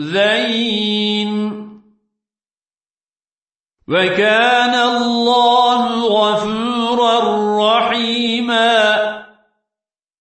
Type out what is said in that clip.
ذين. وكان الله غفورا رحيما.